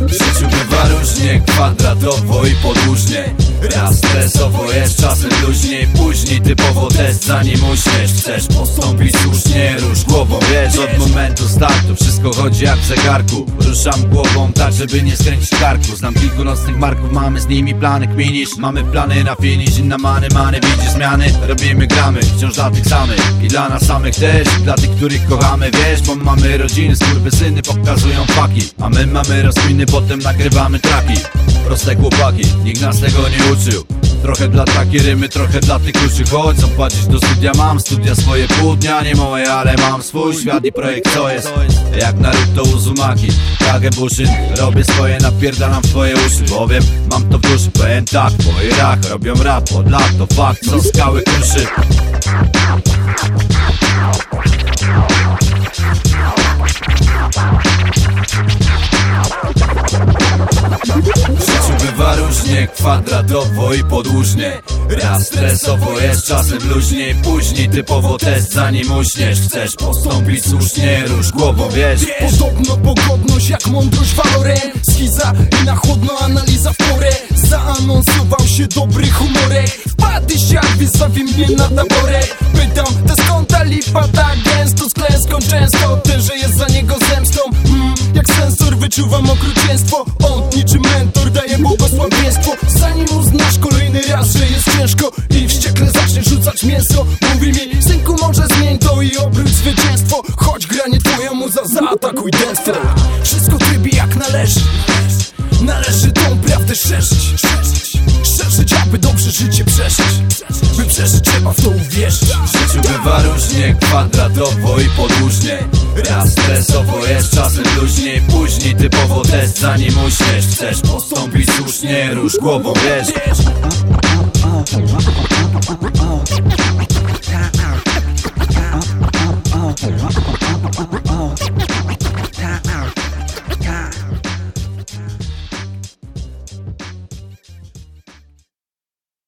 W życiu różnie, kwadratowo i podłużnie Raz stresowo jest, czasem luźniej Później typowo test, zanim uśmiesz Chcesz postąpić słusznie, rusz głową Wiesz, od momentu startu wszystko chodzi jak w zegarku. Ruszam głową tak, żeby nie skręcić karku. Znam kilku nocnych marków, mamy z nimi plany Kminisz, mamy plany na finish Inna many, many, widzisz zmiany. Robimy gramy, wciąż dla tych samych I dla nas samych też, dla tych, których kochamy Wiesz, bo mamy rodziny, syny pokazują faki. A my mamy rozkminy, potem nagrywamy traki Proste chłopaki, nikt nas tego nie uczył. Trochę dla takie rymy, trochę dla tych kluczy Chodź, zapłacić do studia. Mam Studia swoje pół dnia, nie moje, ale mam swój świat i projekt co jest? Jak Naruto Uzumaki, Kagebushyn Robię swoje, napierdalam w twoje uszy Bowiem mam to w duszy, powiem tak Po Irak robią rap od lat, to fakt Co skały kruszy różnie, kwadratowo i podłużnie. Raz stresowo jest, czasem luźniej. Później typowo test, zanim uśniesz. Chcesz postąpić słusznie, rusz głową, wiesz. Podobno pogodność jak mądrość walorem Schiza i na chłodno analiza w porę. Zaanonsował się dobry humorek. Wpadł siak, wystawi mnie na taborek Pytam, wyczuwam okrucieństwo. On niczym mentor daje błogosławieństwo Zanim uznasz kolejny raz, że jest ciężko I wściekle zaczniesz rzucać mięso Mówi mi, synku może zmień to i obróć zwycięstwo. Choć granie twoja muza zaatakuj dęstwo. Wszystko trybi jak należy. Należy tą prawdę szerzyć. Szerzyć, aby dobrze życie przeżyć że trzeba w to uwierzyć W życiu bywa różnie, kwadratowo i podłużnie. Raz stresowo jest, czasem luźniej. Później typowo test, zanim uśmiesz. Chcesz postąpić słusznie, rusz głową, wiesz. Oh,